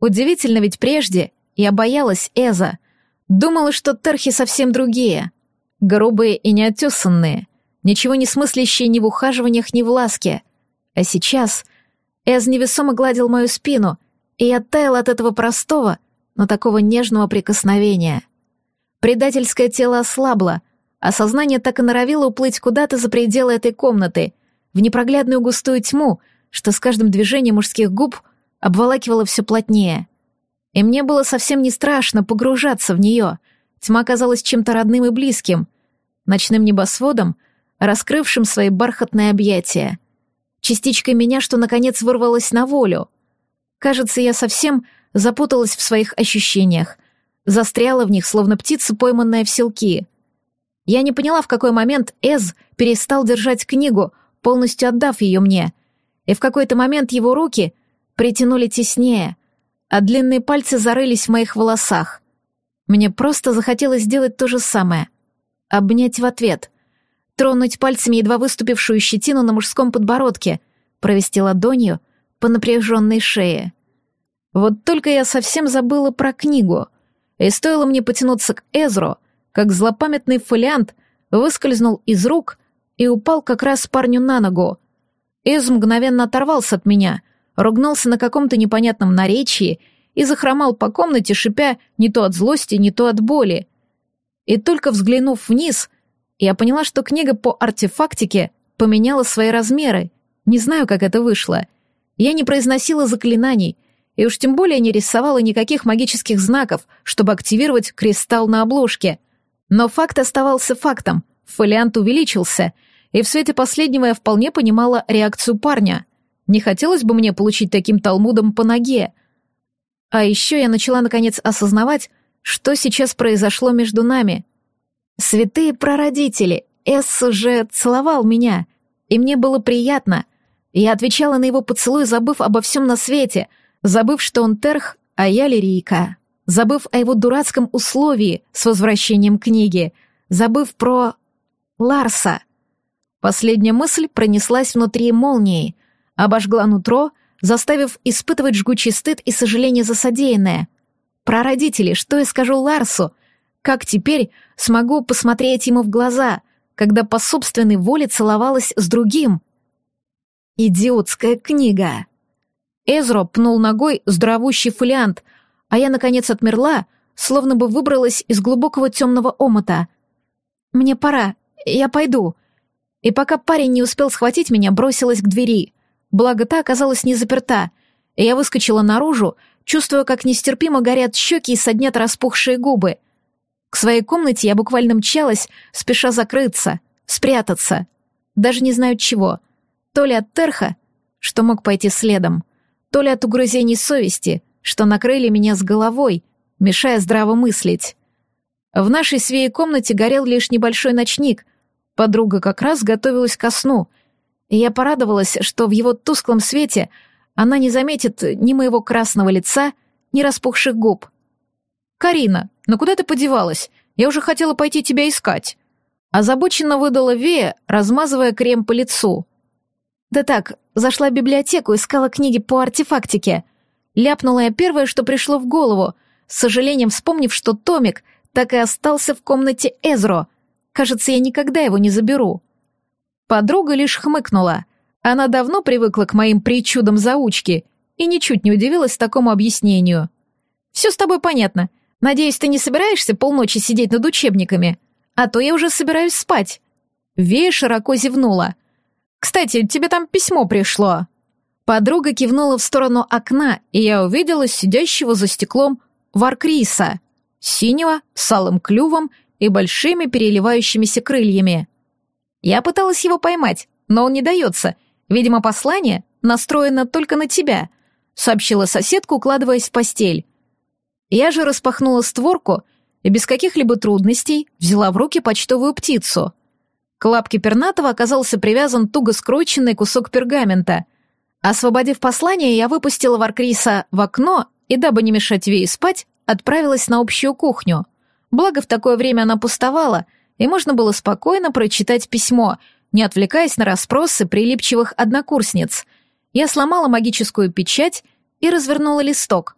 Удивительно, ведь прежде я боялась Эза, думала, что терхи совсем другие, грубые и неотесанные, ничего не смыслящие ни в ухаживаниях, ни в ласке. А сейчас Эз невесомо гладил мою спину — и я таял от этого простого, но такого нежного прикосновения. Предательское тело ослабло, а сознание так и норовило уплыть куда-то за пределы этой комнаты, в непроглядную густую тьму, что с каждым движением мужских губ обволакивало все плотнее. И мне было совсем не страшно погружаться в нее, Тьма казалась чем-то родным и близким, ночным небосводом, раскрывшим свои бархатные объятия. Частичкой меня, что наконец вырвалась на волю. Кажется, я совсем запуталась в своих ощущениях, застряла в них, словно птица, пойманная в селки. Я не поняла, в какой момент Эз перестал держать книгу, полностью отдав ее мне, и в какой-то момент его руки притянули теснее, а длинные пальцы зарылись в моих волосах. Мне просто захотелось сделать то же самое. Обнять в ответ. Тронуть пальцами едва выступившую щетину на мужском подбородке, провести ладонью по напряженной шее. Вот только я совсем забыла про книгу, и стоило мне потянуться к Эзру, как злопамятный фолиант выскользнул из рук и упал как раз парню на ногу. Эз мгновенно оторвался от меня, ругнулся на каком-то непонятном наречии и захромал по комнате, шипя не то от злости, не то от боли. И только взглянув вниз, я поняла, что книга по артефактике поменяла свои размеры. Не знаю, как это вышло. Я не произносила заклинаний, и уж тем более не рисовала никаких магических знаков, чтобы активировать кристалл на обложке. Но факт оставался фактом. Фолиант увеличился, и в свете последнего я вполне понимала реакцию парня. Не хотелось бы мне получить таким талмудом по ноге. А еще я начала наконец осознавать, что сейчас произошло между нами. Святые прародители, Эс уже целовал меня, и мне было приятно. Я отвечала на его поцелуй, забыв обо всем на свете, забыв, что он терх, а я лирийка, забыв о его дурацком условии с возвращением книги, забыв про Ларса. Последняя мысль пронеслась внутри молнии, обожгла нутро, заставив испытывать жгучий стыд и сожаление за содеянное. Про родителей, что я скажу Ларсу? Как теперь смогу посмотреть ему в глаза, когда по собственной воле целовалась с другим? Идиотская книга. Эзро пнул ногой здравущий фолиант, а я, наконец, отмерла, словно бы выбралась из глубокого темного омота. «Мне пора, я пойду». И пока парень не успел схватить меня, бросилась к двери. Благо та оказалась не заперта, и я выскочила наружу, чувствуя, как нестерпимо горят щеки и соднят распухшие губы. К своей комнате я буквально мчалась, спеша закрыться, спрятаться. Даже не знаю чего. То ли от терха, что мог пойти следом, то ли от угрызений совести, что накрыли меня с головой, мешая здраво мыслить. В нашей свеей комнате горел лишь небольшой ночник. Подруга как раз готовилась ко сну, и я порадовалась, что в его тусклом свете она не заметит ни моего красного лица, ни распухших губ. «Карина, ну куда ты подевалась? Я уже хотела пойти тебя искать». Озабоченно выдала Вея, размазывая крем по лицу. «Да так, зашла в библиотеку, искала книги по артефактике». Ляпнула я первое, что пришло в голову, с сожалением вспомнив, что Томик так и остался в комнате Эзро. Кажется, я никогда его не заберу. Подруга лишь хмыкнула. Она давно привыкла к моим причудам заучки и ничуть не удивилась такому объяснению. «Все с тобой понятно. Надеюсь, ты не собираешься полночи сидеть над учебниками? А то я уже собираюсь спать». Вея широко зевнула. «Кстати, тебе там письмо пришло». Подруга кивнула в сторону окна, и я увидела сидящего за стеклом Варкриса, синего, с алым клювом и большими переливающимися крыльями. Я пыталась его поймать, но он не дается. Видимо, послание настроено только на тебя», — сообщила соседка, укладываясь в постель. Я же распахнула створку и без каких-либо трудностей взяла в руки почтовую птицу. К лапке пернатого оказался привязан туго скрученный кусок пергамента. Освободив послание, я выпустила Варкриса в окно и, дабы не мешать Вее спать, отправилась на общую кухню. Благо, в такое время она пустовала — и можно было спокойно прочитать письмо, не отвлекаясь на расспросы прилипчивых однокурсниц. Я сломала магическую печать и развернула листок.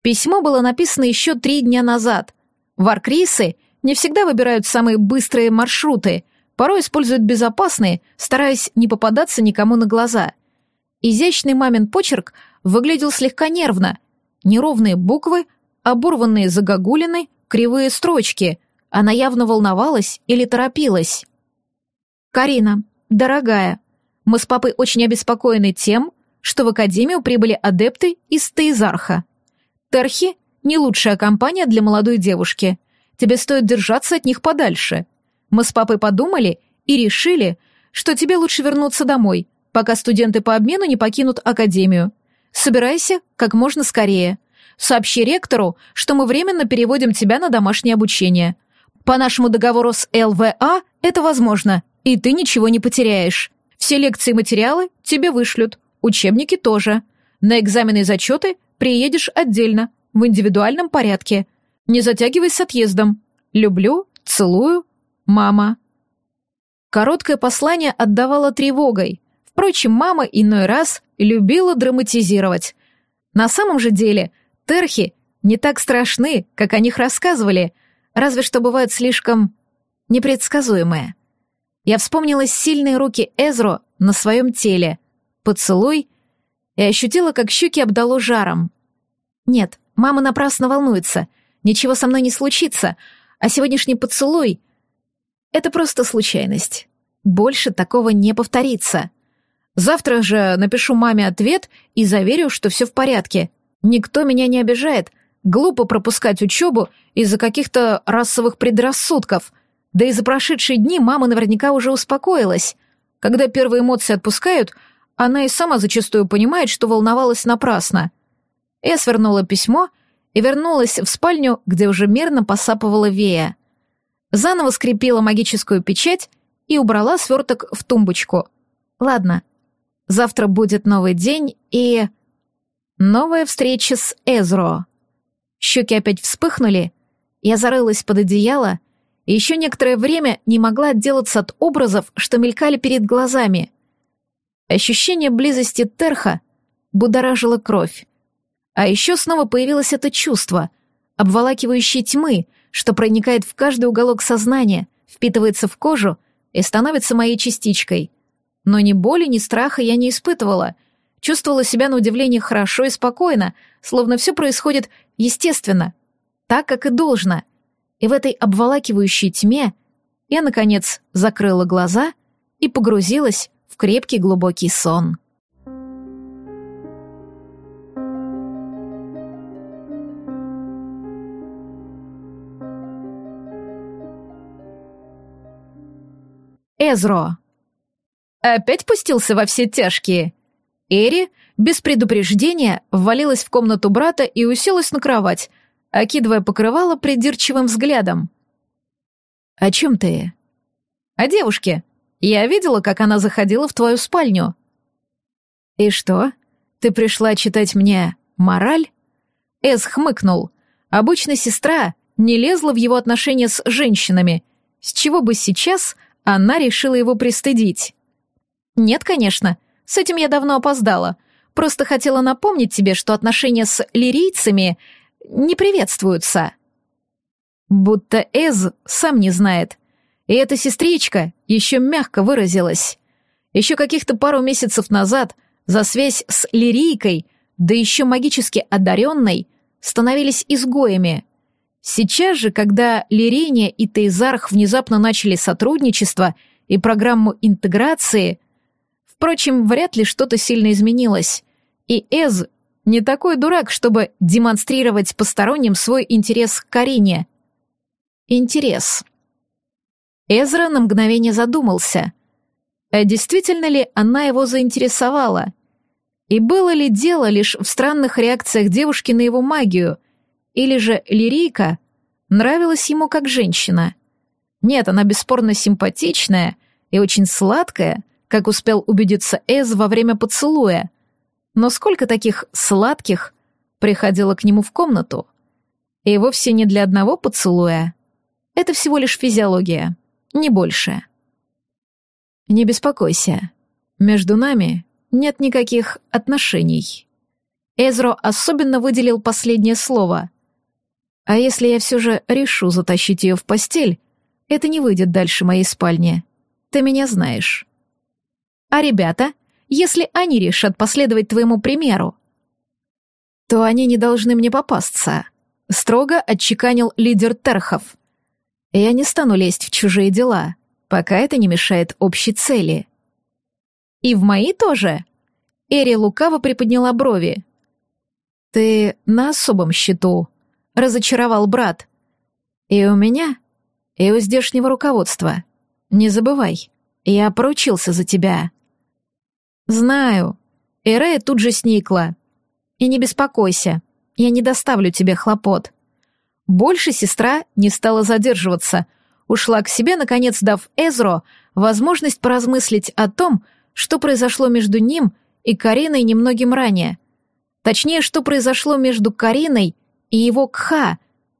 Письмо было написано еще три дня назад. Варкрисы не всегда выбирают самые быстрые маршруты, порой используют безопасные, стараясь не попадаться никому на глаза. Изящный мамин почерк выглядел слегка нервно. Неровные буквы, оборванные загогулины, кривые строчки — она явно волновалась или торопилась. «Карина, дорогая, мы с папой очень обеспокоены тем, что в Академию прибыли адепты из Тейзарха. Терхи — не лучшая компания для молодой девушки. тебе стоит держаться от них подальше. Мы с папой подумали и решили, что тебе лучше вернуться домой, пока студенты по обмену не покинут академию. Собирайся как можно скорее. Сообщи ректору, что мы временно переводим тебя на домашнее обучение. По нашему договору с ЛВА это возможно, и ты ничего не потеряешь. Все лекции и материалы тебе вышлют, учебники тоже. На экзамены и зачеты приедешь отдельно, в индивидуальном порядке. Не затягивай с отъездом. Люблю, целую, мама. Короткое послание отдавало тревогой. Впрочем, мама иной раз любила драматизировать. На самом же деле, терхи не так страшны, как о них рассказывали, разве что бывают слишком непредсказуемые. Я вспомнила сильные руки Эзро на своем теле, поцелуй, и ощутила, как щеки обдало жаром. Нет, мама напрасно волнуется, ничего со мной не случится, а сегодняшний поцелуй — это просто случайность. Больше такого не повторится. Завтра же напишу маме ответ и заверю, что все в порядке. Никто меня не обижает. Глупо пропускать учебу из-за каких-то расовых предрассудков. Да и за прошедшие дни мама наверняка уже успокоилась. Когда первые эмоции отпускают, она и сама зачастую понимает, что волновалась напрасно. Я свернула письмо и вернулась в спальню, где уже мерно посапывала Вея. Заново скрепила магическую печать и убрала сверток в тумбочку. Ладно, завтра будет новый день и... Новая встреча с Эзро. Щеки опять вспыхнули, я зарылась под одеяло и еще некоторое время не могла отделаться от образов, что мелькали перед глазами. Ощущение близости Терха будоражило кровь. А еще снова появилось это чувство, обволакивающее тьмы, что проникает в каждый уголок сознания, впитывается в кожу и становится моей частичкой. Но ни боли, ни страха я не испытывала. Чувствовала себя на удивление хорошо и спокойно, словно все происходит естественно, так, как и должно. И в этой обволакивающей тьме я, наконец, закрыла глаза и погрузилась в крепкий глубокий сон. Эзро. Опять пустился во все тяжкие. Эри без предупреждения ввалилась в комнату брата и уселась на кровать, окидывая покрывало придирчивым взглядом. «О чем ты?» «О девушке. Я видела, как она заходила в твою спальню». «И что? Ты пришла читать мне мораль?» Эс хмыкнул. Обычно сестра не лезла в его отношения с женщинами, с чего бы сейчас она решила его пристыдить. «Нет, конечно. С этим я давно опоздала. Просто хотела напомнить тебе, что отношения с лирийцами не приветствуются». Будто Эз сам не знает. И эта сестричка еще мягко выразилась. Еще каких-то пару месяцев назад за связь с лирийкой, да еще магически одаренной, становились изгоями — Сейчас же, когда Лирения и Тейзарх внезапно начали сотрудничество и программу интеграции, впрочем, вряд ли что-то сильно изменилось. И Эз не такой дурак, чтобы демонстрировать посторонним свой интерес к Карине. Интерес. Эзра на мгновение задумался. А действительно ли она его заинтересовала? И было ли дело лишь в странных реакциях девушки на его магию — или же лирийка нравилась ему как женщина. Нет, она бесспорно симпатичная и очень сладкая, как успел убедиться Эз во время поцелуя. Но сколько таких сладких приходило к нему в комнату? И вовсе не для одного поцелуя. Это всего лишь физиология, не больше. Не беспокойся. Между нами нет никаких отношений. Эзро особенно выделил последнее слово — а если я все же решу затащить ее в постель, это не выйдет дальше моей спальни. Ты меня знаешь. А ребята, если они решат последовать твоему примеру, то они не должны мне попасться, строго отчеканил лидер Терхов. Я не стану лезть в чужие дела, пока это не мешает общей цели. И в мои тоже? Эри лукаво приподняла брови. Ты на особом счету, разочаровал брат. И у меня, и у здешнего руководства. Не забывай, я поручился за тебя. Знаю. Эрея тут же сникла. И не беспокойся, я не доставлю тебе хлопот. Больше сестра не стала задерживаться, ушла к себе, наконец дав Эзро возможность поразмыслить о том, что произошло между ним и Кариной немногим ранее. Точнее, что произошло между Кариной и его Кха,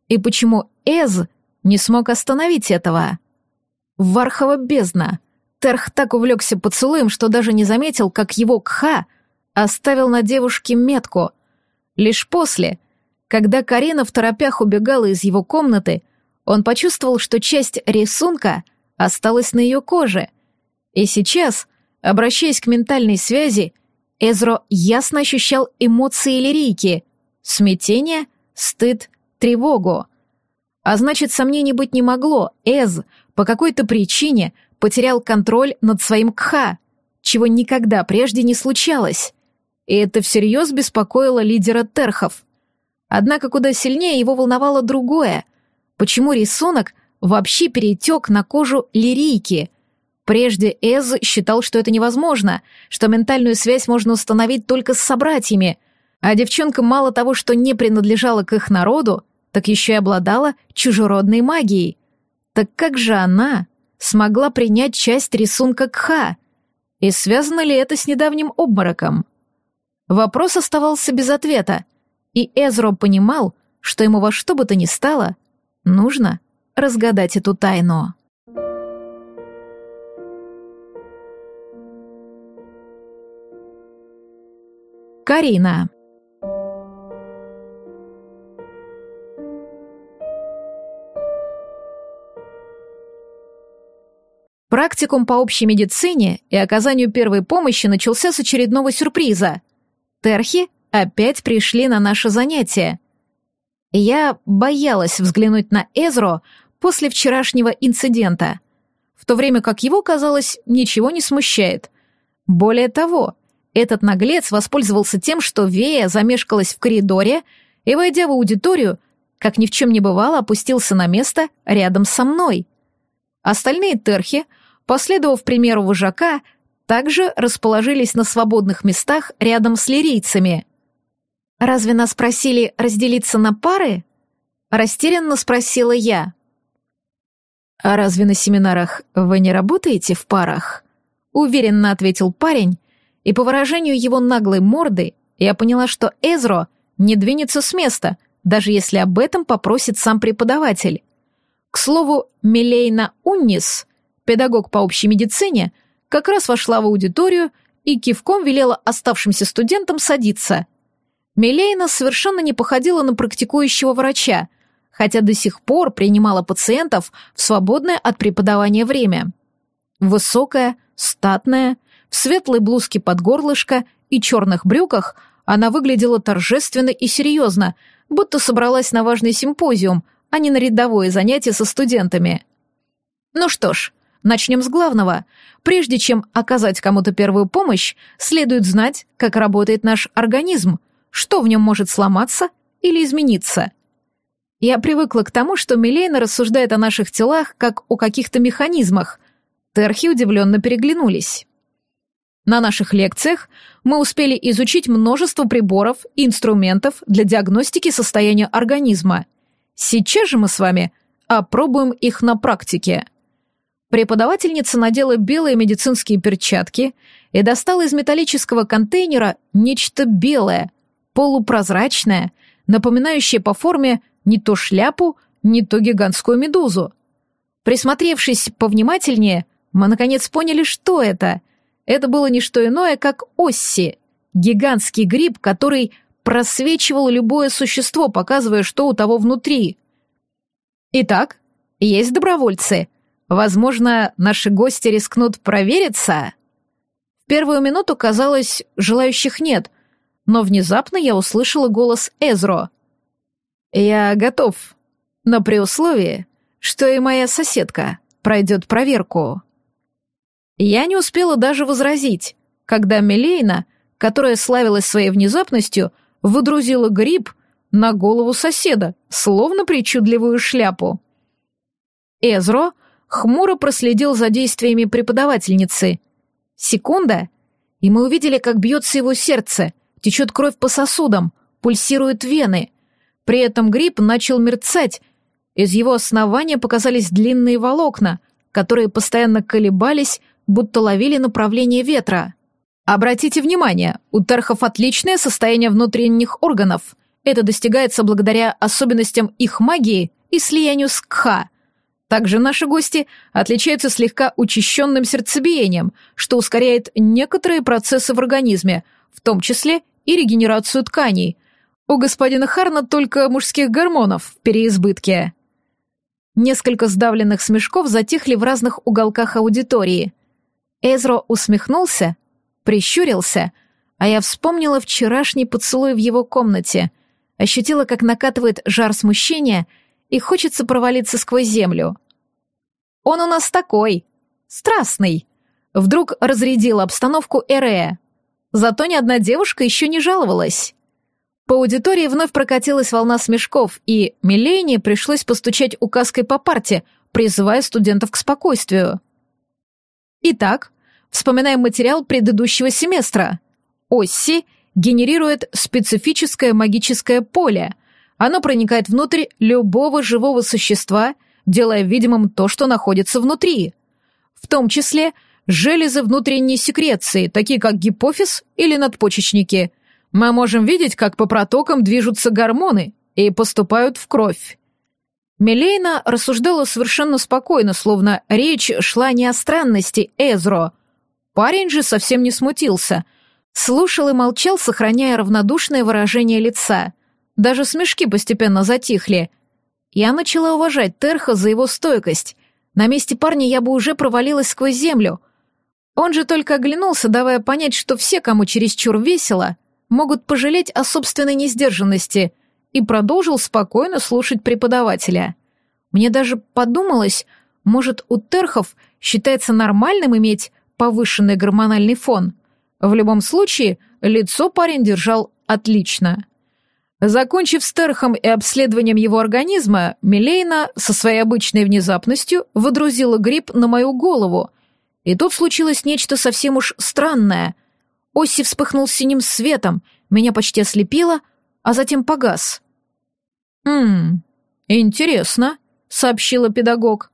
и почему Эз не смог остановить этого. Вархова бездна. Терх так увлекся поцелуем, что даже не заметил, как его Кха оставил на девушке метку. Лишь после, когда Карина в торопях убегала из его комнаты, он почувствовал, что часть рисунка осталась на ее коже. И сейчас, обращаясь к ментальной связи, Эзро ясно ощущал эмоции лирики — смятение, стыд, тревогу. А значит, сомнений быть не могло, Эз по какой-то причине потерял контроль над своим Кха, чего никогда прежде не случалось. И это всерьез беспокоило лидера Терхов. Однако куда сильнее его волновало другое. Почему рисунок вообще перетек на кожу лирийки — Прежде Эз считал, что это невозможно, что ментальную связь можно установить только с собратьями, а девчонка мало того, что не принадлежала к их народу, так еще и обладала чужеродной магией. Так как же она смогла принять часть рисунка Кха? И связано ли это с недавним обмороком? Вопрос оставался без ответа, и Эзро понимал, что ему во что бы то ни стало, нужно разгадать эту тайну. Карина. Практикум по общей медицине и оказанию первой помощи начался с очередного сюрприза. Терхи опять пришли на наше занятие. Я боялась взглянуть на Эзро после вчерашнего инцидента, в то время как его, казалось, ничего не смущает. Более того, этот наглец воспользовался тем, что Вея замешкалась в коридоре и, войдя в аудиторию, как ни в чем не бывало, опустился на место рядом со мной. Остальные терхи, последовав примеру вожака, также расположились на свободных местах рядом с лирийцами. «Разве нас просили разделиться на пары?» — растерянно спросила я. «А разве на семинарах вы не работаете в парах?» — уверенно ответил парень, и по выражению его наглой морды я поняла, что Эзро не двинется с места, даже если об этом попросит сам преподаватель. К слову, Милейна Уннис, педагог по общей медицине, как раз вошла в аудиторию и кивком велела оставшимся студентам садиться. Милейна совершенно не походила на практикующего врача, хотя до сих пор принимала пациентов в свободное от преподавания время. Высокая, статная, в светлой блузке под горлышко и черных брюках она выглядела торжественно и серьезно, будто собралась на важный симпозиум, а не на рядовое занятие со студентами. Ну что ж, начнем с главного. Прежде чем оказать кому-то первую помощь, следует знать, как работает наш организм, что в нем может сломаться или измениться. Я привыкла к тому, что Милейна рассуждает о наших телах как о каких-то механизмах. Терхи удивленно переглянулись. На наших лекциях мы успели изучить множество приборов и инструментов для диагностики состояния организма. Сейчас же мы с вами опробуем их на практике. Преподавательница надела белые медицинские перчатки и достала из металлического контейнера нечто белое, полупрозрачное, напоминающее по форме не то шляпу, не то гигантскую медузу. Присмотревшись повнимательнее, мы наконец поняли, что это — это было не что иное, как Осси, гигантский гриб, который просвечивал любое существо, показывая, что у того внутри. Итак, есть добровольцы. Возможно, наши гости рискнут провериться? В первую минуту казалось, желающих нет, но внезапно я услышала голос Эзро. «Я готов, но при условии, что и моя соседка пройдет проверку». Я не успела даже возразить, когда Милейна, которая славилась своей внезапностью, выдрузила гриб на голову соседа, словно причудливую шляпу. Эзро хмуро проследил за действиями преподавательницы. Секунда, и мы увидели, как бьется его сердце, течет кровь по сосудам, пульсируют вены. При этом гриб начал мерцать, из его основания показались длинные волокна, которые постоянно колебались, будто ловили направление ветра. Обратите внимание, у терхов отличное состояние внутренних органов. Это достигается благодаря особенностям их магии и слиянию с Кха. Также наши гости отличаются слегка учащенным сердцебиением, что ускоряет некоторые процессы в организме, в том числе и регенерацию тканей. У господина Харна только мужских гормонов в переизбытке. Несколько сдавленных смешков затихли в разных уголках аудитории. Эзро усмехнулся, прищурился, а я вспомнила вчерашний поцелуй в его комнате, ощутила, как накатывает жар смущения и хочется провалиться сквозь землю. «Он у нас такой, страстный», — вдруг разрядила обстановку Эрея. Зато ни одна девушка еще не жаловалась. По аудитории вновь прокатилась волна смешков, и Милене пришлось постучать указкой по парте, призывая студентов к спокойствию. Итак, вспоминаем материал предыдущего семестра. Осси генерирует специфическое магическое поле. Оно проникает внутрь любого живого существа, делая видимым то, что находится внутри. В том числе железы внутренней секреции, такие как гипофиз или надпочечники – мы можем видеть, как по протокам движутся гормоны и поступают в кровь. Милейна рассуждала совершенно спокойно, словно речь шла не о странности Эзро. Парень же совсем не смутился. Слушал и молчал, сохраняя равнодушное выражение лица. Даже смешки постепенно затихли. Я начала уважать Терха за его стойкость. На месте парня я бы уже провалилась сквозь землю. Он же только оглянулся, давая понять, что все, кому чересчур весело, могут пожалеть о собственной несдержанности, и продолжил спокойно слушать преподавателя. Мне даже подумалось, может, у терхов считается нормальным иметь повышенный гормональный фон. В любом случае, лицо парень держал отлично. Закончив с терхом и обследованием его организма, Милейна со своей обычной внезапностью выдрузила гриб на мою голову. И тут случилось нечто совсем уж странное. Оси вспыхнул синим светом, меня почти ослепило, а затем погас. «Ммм, интересно», — сообщила педагог.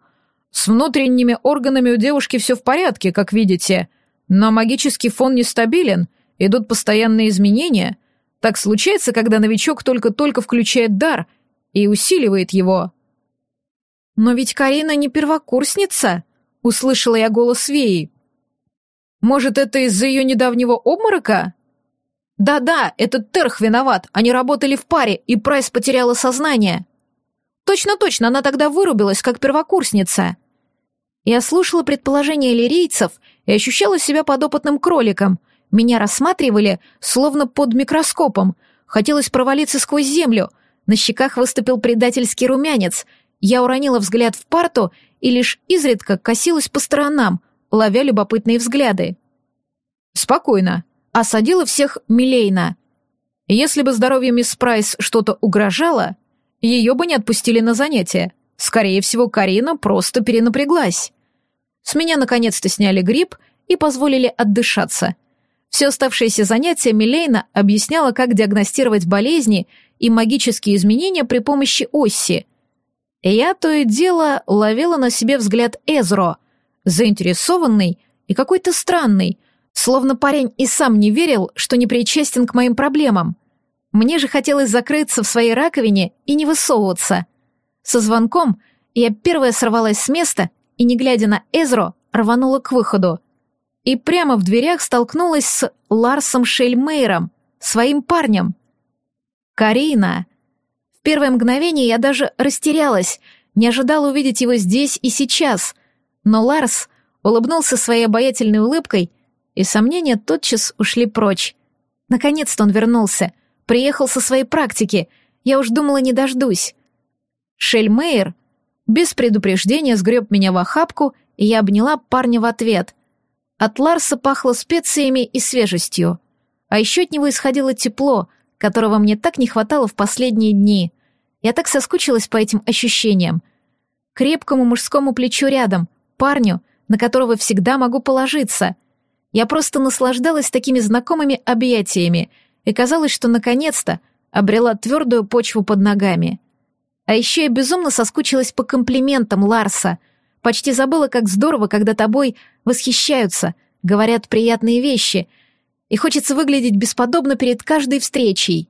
«С внутренними органами у девушки все в порядке, как видите, но магический фон нестабилен, идут постоянные изменения. Так случается, когда новичок только-только включает дар и усиливает его». «Но ведь Карина не первокурсница», — услышала я голос Веи. Может, это из-за ее недавнего обморока? Да-да, этот Терх виноват. Они работали в паре, и Прайс потеряла сознание. Точно-точно, она тогда вырубилась, как первокурсница. Я слушала предположения лирийцев и ощущала себя подопытным кроликом. Меня рассматривали, словно под микроскопом. Хотелось провалиться сквозь землю. На щеках выступил предательский румянец. Я уронила взгляд в парту и лишь изредка косилась по сторонам — ловя любопытные взгляды. «Спокойно», — осадила всех Милейна. «Если бы здоровью мисс Прайс что-то угрожало, ее бы не отпустили на занятия. Скорее всего, Карина просто перенапряглась. С меня наконец-то сняли грипп и позволили отдышаться. Все оставшиеся занятия Милейна объясняла, как диагностировать болезни и магические изменения при помощи Осси. Я то и дело ловила на себе взгляд Эзро — заинтересованный и какой-то странный, словно парень и сам не верил, что не причастен к моим проблемам. Мне же хотелось закрыться в своей раковине и не высовываться. Со звонком я первая сорвалась с места и, не глядя на Эзро, рванула к выходу. И прямо в дверях столкнулась с Ларсом Шельмейром, своим парнем. Карина. В первое мгновение я даже растерялась, не ожидала увидеть его здесь и сейчас — но Ларс улыбнулся своей обаятельной улыбкой, и сомнения тотчас ушли прочь. Наконец-то он вернулся, приехал со своей практики, я уж думала, не дождусь. Шельмейер без предупреждения сгреб меня в охапку, и я обняла парня в ответ. От Ларса пахло специями и свежестью. А еще от него исходило тепло, которого мне так не хватало в последние дни. Я так соскучилась по этим ощущениям. крепкому мужскому плечу рядом, парню, на которого всегда могу положиться. Я просто наслаждалась такими знакомыми объятиями, и казалось, что наконец-то обрела твердую почву под ногами. А еще я безумно соскучилась по комплиментам Ларса. Почти забыла, как здорово, когда тобой восхищаются, говорят приятные вещи, и хочется выглядеть бесподобно перед каждой встречей.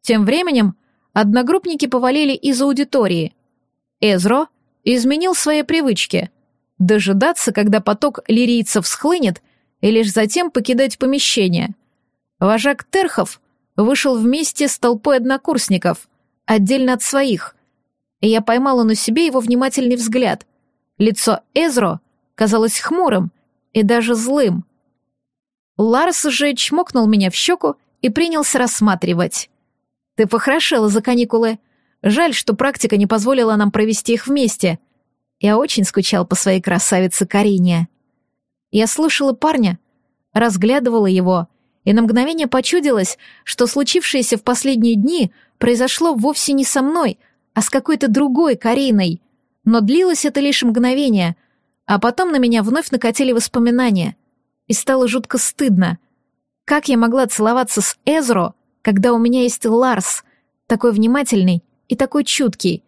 Тем временем одногруппники повалили из аудитории. Эзро изменил свои привычки. Дожидаться, когда поток лирийцев схлынет, и лишь затем покидать помещение. Вожак Терхов вышел вместе с толпой однокурсников, отдельно от своих, и я поймала на себе его внимательный взгляд. Лицо Эзро казалось хмурым и даже злым. Ларс же чмокнул меня в щеку и принялся рассматривать. «Ты похорошела за каникулы. Жаль, что практика не позволила нам провести их вместе. Я очень скучал по своей красавице Карине». Я слушала парня, разглядывала его и на мгновение почудилось, что случившееся в последние дни произошло вовсе не со мной, а с какой-то другой Кариной. Но длилось это лишь мгновение, а потом на меня вновь накатили воспоминания. И стало жутко стыдно. Как я могла целоваться с Эзро, когда у меня есть Ларс, такой внимательный и такой чуткий?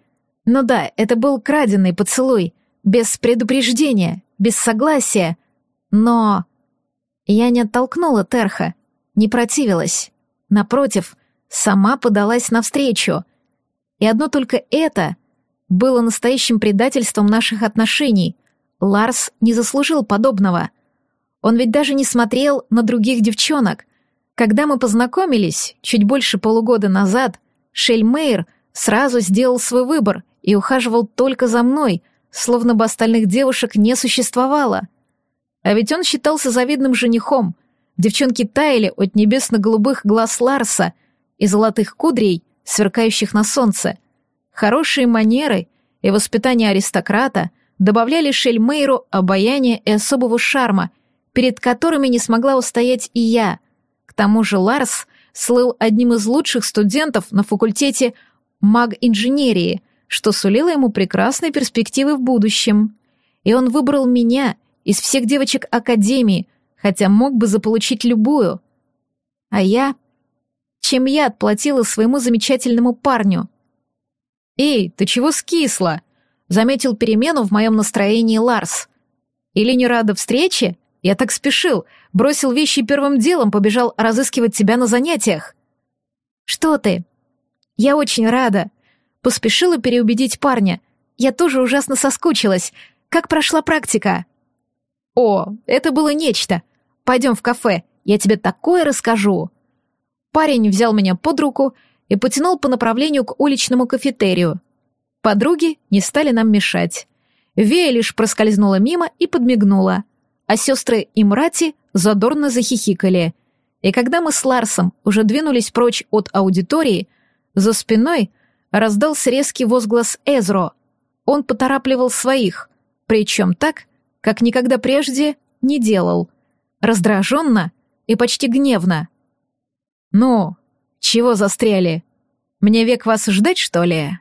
Ну да, это был краденый поцелуй, без предупреждения, без согласия. Но... Я не оттолкнула Терха, не противилась. Напротив, сама подалась навстречу. И одно только это было настоящим предательством наших отношений. Ларс не заслужил подобного. Он ведь даже не смотрел на других девчонок. Когда мы познакомились, чуть больше полугода назад, Шельмейр сразу сделал свой выбор и ухаживал только за мной, словно бы остальных девушек не существовало. А ведь он считался завидным женихом — Девчонки таяли от небесно-голубых глаз Ларса и золотых кудрей, сверкающих на солнце. Хорошие манеры и воспитание аристократа добавляли Шельмейру обаяния и особого шарма, перед которыми не смогла устоять и я. К тому же Ларс слыл одним из лучших студентов на факультете маг-инженерии, что сулило ему прекрасные перспективы в будущем. И он выбрал меня из всех девочек Академии — хотя мог бы заполучить любую. А я... Чем я отплатила своему замечательному парню? «Эй, ты чего скисла?» — заметил перемену в моем настроении Ларс. «Или не рада встрече? Я так спешил, бросил вещи первым делом, побежал разыскивать тебя на занятиях». «Что ты?» «Я очень рада». Поспешила переубедить парня. «Я тоже ужасно соскучилась. Как прошла практика?» «О, это было нечто. Пойдем в кафе, я тебе такое расскажу». Парень взял меня под руку и потянул по направлению к уличному кафетерию. Подруги не стали нам мешать. Вея лишь проскользнула мимо и подмигнула, а сестры и Мрати задорно захихикали. И когда мы с Ларсом уже двинулись прочь от аудитории, за спиной раздался резкий возглас Эзро. Он поторапливал своих, причем так, как никогда прежде не делал — раздраженно и почти гневно. «Ну, чего застряли? Мне век вас ждать, что ли?»